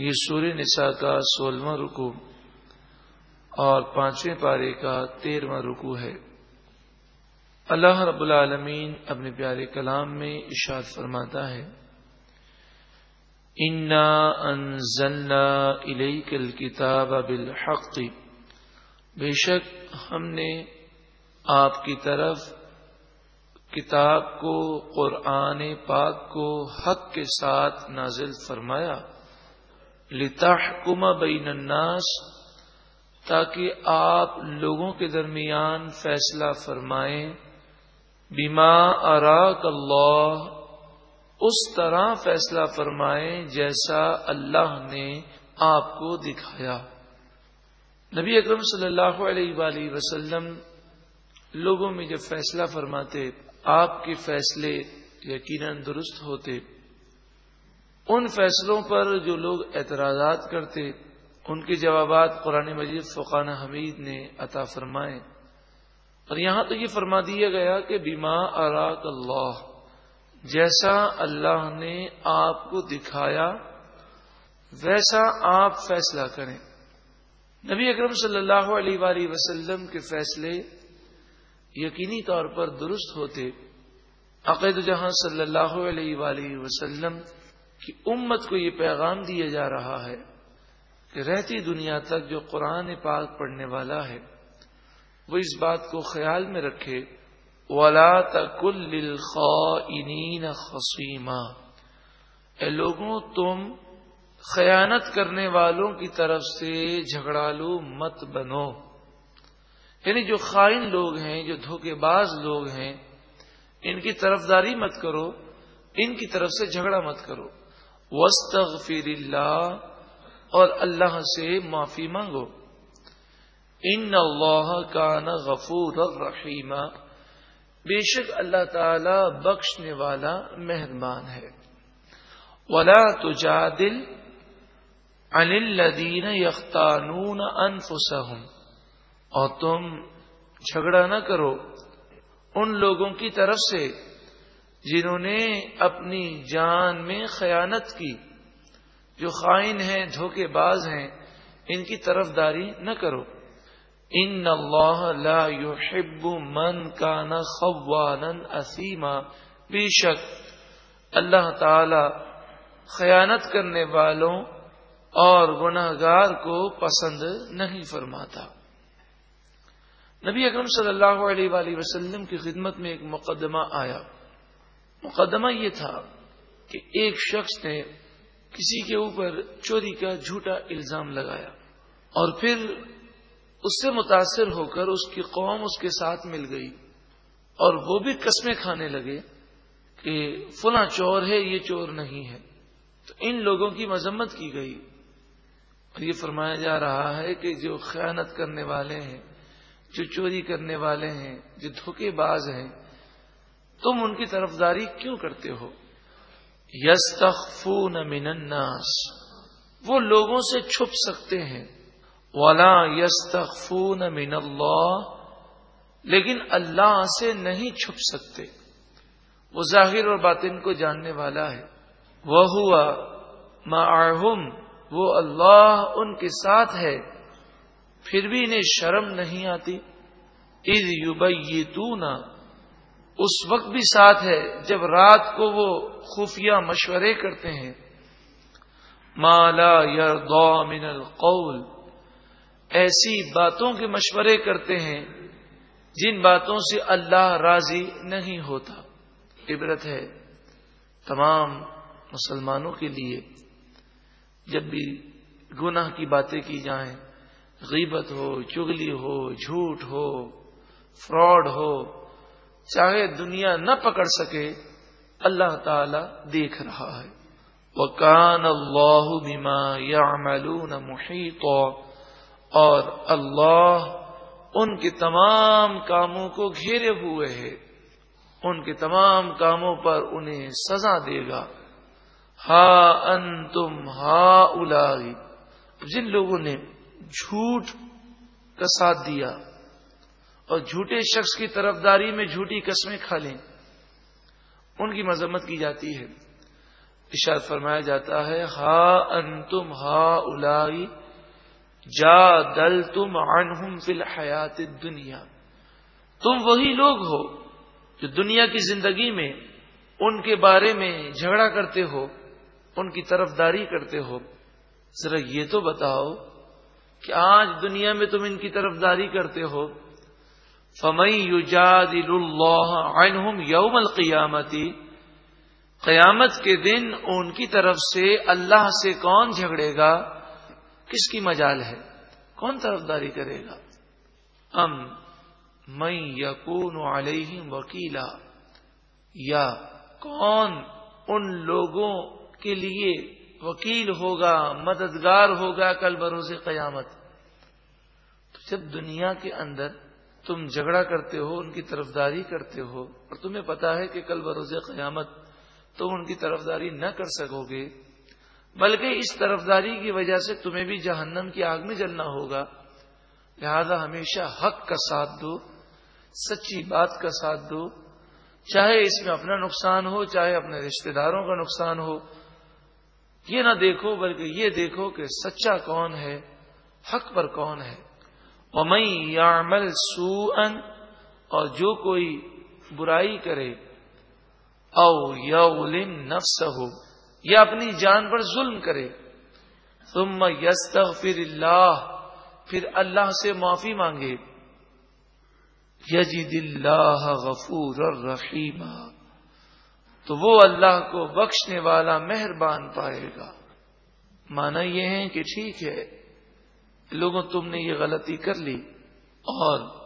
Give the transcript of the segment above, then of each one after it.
یہ سور نساء کا سولہواں رکو اور پانچویں پارے کا تیرواں رکو ہے۔ اللہ رب العالمین اپنے پیارے کلام میں اشاد فرماتا ہے، انا انزلنا الیک الکتاب بالحق۔ بے شک ہم نے آپ کی طرف کتاب کو، قرآن پاک کو حق کے ساتھ نازل فرمایا۔ لتحکم بین الناس، تاکہ آپ لوگوں کے درمیان فیصلہ فرمائیں بیما اراک اللہ، اس طرح فیصلہ فرمائیں جیسا اللہ نے آپ کو دکھایا۔ نبی اکرم صلی اللہ علیہ وآلہ وسلم لوگوں میں جب فیصلہ فرماتے، آپ کے فیصلے یقیناً درست ہوتے۔ ان فیصلوں پر جو لوگ اعتراضات کرتے، ان کے جوابات قرآن مجید فقان حمید نے عطا فرمائے۔ اور یہاں تو یہ فرما دیا گیا کہ بیما اراک اللہ جیسا اللہ نے آپ کو دکھایا، ویسا آپ فیصلہ کریں۔ نبی اکرم صلی اللہ علیہ وآلہ وسلم کے فیصلے یقینی طور پر درست ہوتے۔ عقید جہاں صلی اللہ علیہ وآلہ وسلم کہ امت کو یہ پیغام دیا جا رہا ہے کہ رہتی دنیا تک جو قرآن پاک پڑھنے والا ہے، وہ اس بات کو خیال میں رکھے، ولا تکل خسیما اے لوگوں، تم خیانت کرنے والوں کی طرف سے جھگڑالو مت بنو۔ یعنی جو خائن لوگ ہیں، جو دھوکے باز لوگ ہیں، ان کی طرفداری مت کرو، ان کی طرف سے جھگڑا مت کرو۔ وسطر اللہ، اور اللہ سے معافی مانگو۔ ان اللہ کا نا غفور رحیمہ بے شک اللہ تعالی بخشنے والا مہربان ہے۔ ولا تجا دل الدین یختانون انفسہم۔ اور تم جھگڑا نہ کرو ان لوگوں کی طرف سے۔ جنہوں نے اپنی جان میں خیانت کی، جو خائن ہیں، دھوکے باز ہیں، ان کی طرف داری نہ کرو۔ ان اللہ لا يحب من کان خوانا اسیما۔ بے شک اللہ تعالی خیانت کرنے والوں اور گناہ گار کو پسند نہیں فرماتا۔ نبی اکرم صلی اللہ علیہ وآلہ وسلم کی خدمت میں ایک مقدمہ آیا۔ مقدمہ یہ تھا کہ ایک شخص نے کسی کے اوپر چوری کا جھوٹا الزام لگایا اور پھر اس سے متاثر ہو کر اس کی قوم اس کے ساتھ مل گئی اور وہ بھی قسمیں کھانے لگے کہ فلاں چور ہے، یہ چور نہیں ہے۔ تو ان لوگوں کی مذمت کی گئی۔ اور یہ فرمایا جا رہا ہے کہ جو خیانت کرنے والے ہیں، جو چوری کرنے والے ہیں، جو دھوکے باز ہیں تم ان کی طرفداری کیوں کرتے ہو؟ یس من الناس۔ وہ لوگوں سے چھپ سکتے ہیں۔ ولا یس من اللہ۔ لیکن اللہ سے نہیں چھپ سکتے۔ وہ ظاہر اور باطن کو جاننے والا ہے۔ وہ ہوا معہم۔ وہ اللہ ان کے ساتھ ہے۔ پھر بھی انہیں شرم نہیں آتی۔ عید یوبیتونا اس وقت بھی ساتھ ہے جب رات کو وہ خفیہ مشورے کرتے ہیں۔ مالا یار من القول۔ ایسی باتوں کے مشورے کرتے ہیں جن باتوں سے اللہ راضی نہیں ہوتا۔ عبرت ہے تمام مسلمانوں کے لیے۔ جب بھی گناہ کی باتیں کی جائیں، غیبت ہو، چگلی ہو، جھوٹ ہو، فراڈ ہو چاہے دنیا نہ پکڑ سکے، اللہ تعالی دیکھ رہا ہے۔ وہ کان اللہ بیما یا محیط اور اللہ ان کے تمام کاموں کو گھیرے ہوئے ہے۔ ان کے تمام کاموں پر انہیں سزا دے گا۔ ہا ان تم ہا الائی جن لوگوں نے جھوٹ کا ساتھ دیا۔ اور جھوٹے شخص کی طرفداری میں جھوٹی قسمیں کھا لیں۔ ان کی مذمت کی جاتی ہے۔ اشاد فرمایا جاتا ہے، ہا ان تم ہا الائی جا دل تم انہم فی الحیات دنیا تم وہی لوگ ہو جو دنیا کی زندگی میں ان کے بارے میں جھگڑا کرتے ہو، ان کی طرف داری کرتے ہو۔ ذرا یہ تو بتاؤ کہ آج دنیا میں تم ان کی طرف داری کرتے ہو۔ فمئی یوجاد اللہ عنہم یوم القیامتی قیامت کے دن ان کی طرف سے اللہ سے کون جھگڑے گا؟ کس کی مجال ہے؟ کون طرف داری کرے گا؟ ام میں یقون علیہ وکیلا، یا کون ان لوگوں کے لیے وکیل ہوگا، مددگار ہوگا کل بروز قیامت؟ تو جب دنیا کے اندر تم جھگڑا کرتے ہو، ان کی طرفداری کرتے ہو، اور تمہیں پتا ہے کہ کل بروز قیامت تم ان کی طرفداری نہ کر سکو گے، بلکہ اس طرفداری کی وجہ سے تمہیں بھی جہنم کی آگ میں جلنا ہوگا۔ لہذا ہمیشہ حق کا ساتھ دو، سچی بات کا ساتھ دو، چاہے اس میں اپنا نقصان ہو، چاہے اپنے رشتہ داروں کا نقصان ہو۔ یہ نہ دیکھو، بلکہ یہ دیکھو کہ سچا کون ہے، حق پر کون ہے۔ یعمل سوءا اور جو کوئی برائی کرے او یظلم نفسه یا اپنی جان پر ظلم کرے ثم یستغفر اللہ پھر اللہ سے معافی مانگے۔ یجد اللہ غفور الرحیم تو وہ اللہ کو بخشنے والا مہربان پائے گا۔ مانا یہ ہے کہ ٹھیک ہے لوگوں، تم نے یہ غلطی کر لی اور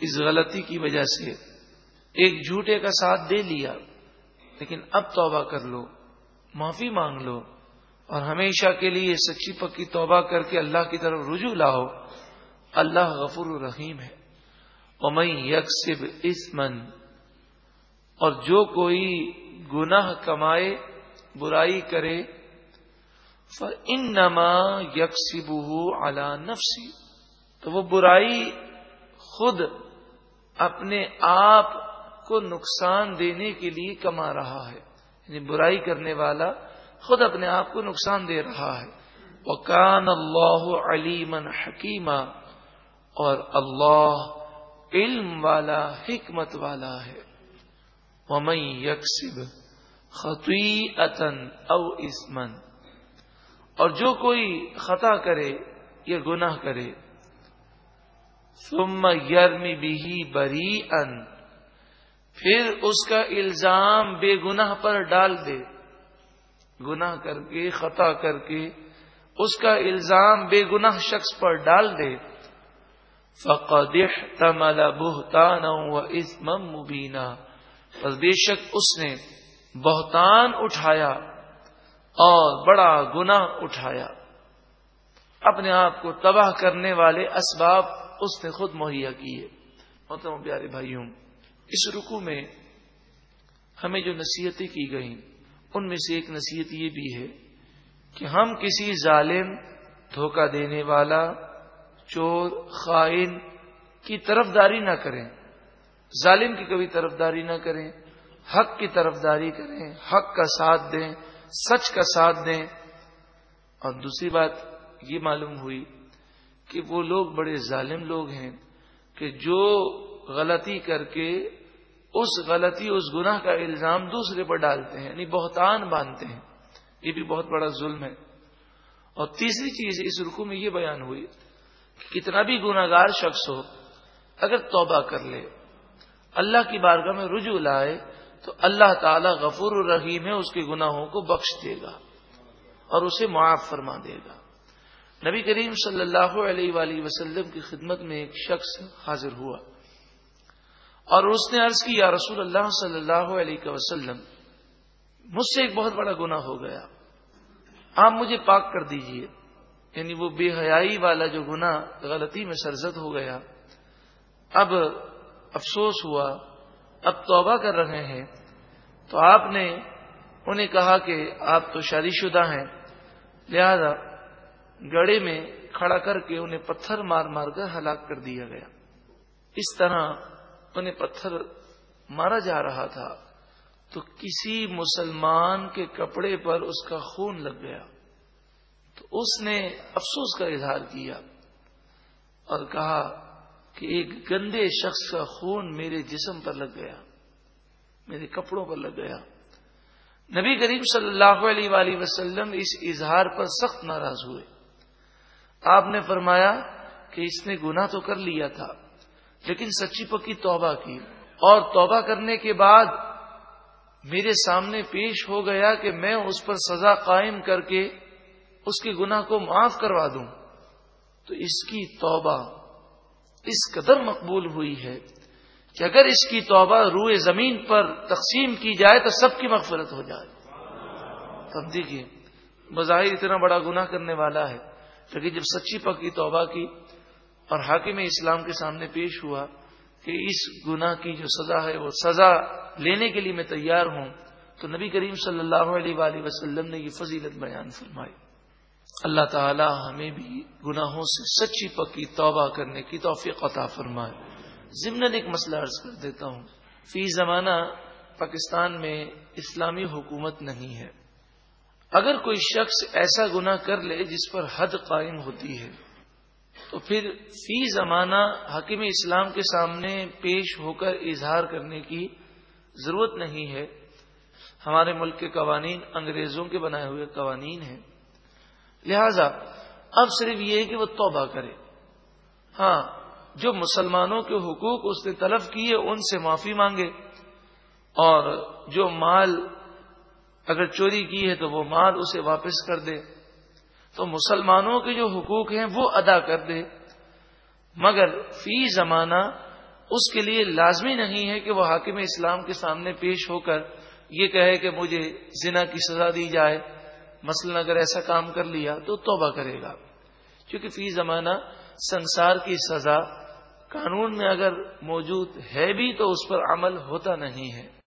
اس غلطی کی وجہ سے ایک جھوٹے کا ساتھ دے لیا، لیکن اب توبہ کر لو، معافی مانگ لو اور ہمیشہ کے لیے سچی پکی توبہ کر کے اللہ کی طرف رجوع لاؤ۔ اللہ غفور الرحیم ہے۔ امئی یکسب اسمن اور جو کوئی گناہ کمائے، برائی کرے ان نما یکسب اعلی نفسی تو وہ برائی خود اپنے آپ کو نقصان دینے کے لیے کما رہا ہے۔ یعنی برائی کرنے والا خود اپنے آپ کو نقصان دے رہا ہے۔ وہ کان اللہ علیمن حکیمہ اور اللہ علم والا، حکمت والا ہے۔ ومئی یکسب خطی او اسمن اور جو کوئی خطا کرے یا گناہ کرے، ثم یرمی بھی بری ان پھر اس کا الزام بے گناہ پر ڈال دے۔ گناہ کر کے، خطا کر کے اس کا الزام بے گناہ شخص پر ڈال دے۔ فقد احتمل بہتانا و اسم مبینہ بے شک اس نے بہتان اٹھایا۔ اور بڑا گنا اٹھایا۔ اپنے آپ کو تباہ کرنے والے اسباب اس نے خود مہیا کیے۔ محترم پیارے بھائیوں، اس رکو میں ہمیں جو نصیحتیں کی گئیں، ان میں سے ایک نصیحت یہ بھی ہے کہ ہم کسی ظالم، دھوکہ دینے والا، چور، خائن کی طرف داری نہ کریں۔ ظالم کی کبھی طرف داری نہ کریں، حق کی طرف داری کریں، حق کا ساتھ دیں۔ سچ کا ساتھ دیں۔ اور دوسری بات یہ معلوم ہوئی کہ وہ لوگ بڑے ظالم لوگ ہیں کہ جو غلطی کر کے اس غلطی، اس گناہ کا الزام دوسرے پر ڈالتے ہیں یعنی بہتان باندھتے ہیں۔ یہ بھی بہت بڑا ظلم ہے۔ اور تیسری چیز اس رکو میں یہ بیان ہوئی کہ کتنا بھی گناگار شخص ہو، اگر توبہ کر لے، اللہ کی بارگاہ میں رجوع لائے تو اللہ تعالی غفور الرحیم ہے، اس کے گناہوں کو بخش دے گا اور اسے معاف فرما دے گا۔ نبی کریم صلی اللہ علیہ وآلہ وسلم کی خدمت میں ایک شخص حاضر ہوا اور اس نے عرض کی، یا رسول اللہ صلی اللہ علیہ وسلم، مجھ سے ایک بہت بڑا گنا ہو گیا۔ آپ مجھے پاک کر دیجیے۔ یعنی وہ بے حیائی والا جو گنا غلطی میں سرزد ہو گیا، اب افسوس ہوا اب توبہ کر رہے ہیں، تو آپ نے انہیں کہا کہ آپ تو شادی شدہ ہیں، لہذا گڑے میں کھڑا کر کے انہیں پتھر مار مار کر ہلاک کر دیا گیا۔ اس طرح انہیں پتھر مارا جا رہا تھا، تو کسی مسلمان کے کپڑے پر اس کا خون لگ گیا۔ تو اس نے افسوس کا اظہار کیا اور کہا کہ ایک گندے شخص کا خون میرے جسم پر لگ گیا، میرے کپڑوں پر لگ گیا۔ نبی کریم صلی اللہ علیہ وآلہ وسلم اس اظہار پر سخت ناراض ہوئے۔ آپ نے فرمایا کہ اس نے گناہ تو کر لیا تھا، لیکن سچی پکی توبہ کی۔ اور توبہ کرنے کے بعد میرے سامنے پیش ہو گیا کہ میں اس پر سزا قائم کر کے اس کے گناہ کو معاف کروا دوں۔ تو اس کی توبہ اس قدر مقبول ہوئی ہے کہ اگر اس کی توبہ روئے زمین پر تقسیم کی جائے تو سب کی مغفرت ہو جائے۔ تب دیکھیے بظاہر اتنا بڑا گناہ کرنے والا ہے، لیکن جب سچی پکی توبہ کی اور حاکم اسلام کے سامنے پیش ہوا کہ اس گناہ کی جو سزا ہے، وہ سزا لینے کے لیے میں تیار ہوں، تو نبی کریم صلی اللہ علیہ وآلہ وسلم نے یہ فضیلت بیان فرمائی۔ اللہ تعالی ہمیں بھی گناہوں سے سچی پکی توبہ کرنے کی توفیق عطا فرمائے۔ ضمن ایک مسئلہ عرض کر دیتا ہوں۔ فی زمانہ پاکستان میں اسلامی حکومت نہیں ہے۔ اگر کوئی شخص ایسا گناہ کر لے جس پر حد قائم ہوتی ہے، تو پھر فی زمانہ حکیم اسلام کے سامنے پیش ہو کر اظہار کرنے کی ضرورت نہیں ہے۔ ہمارے ملک کے قوانین انگریزوں کے بنائے ہوئے قوانین ہیں۔ لہذا اب صرف یہ ہے کہ وہ توبہ کرے۔ ہاں جو مسلمانوں کے حقوق اس نے طلب کیے، ان سے معافی مانگے۔ اور جو مال اگر چوری کی ہے تو وہ مال اسے واپس کر دے۔ تو مسلمانوں کے جو حقوق ہیں وہ ادا کر دے۔ مگر فی زمانہ اس کے لیے لازمی نہیں ہے کہ وہ حاکم اسلام کے سامنے پیش ہو کر یہ کہے کہ مجھے زنا کی سزا دی جائے۔ مثلا اگر ایسا کام کر لیا تو توبہ کرے گا۔ کیونکہ فی زمانہ سنسار کی سزا قانون میں اگر موجود ہے بھی تو اس پر عمل ہوتا نہیں ہے۔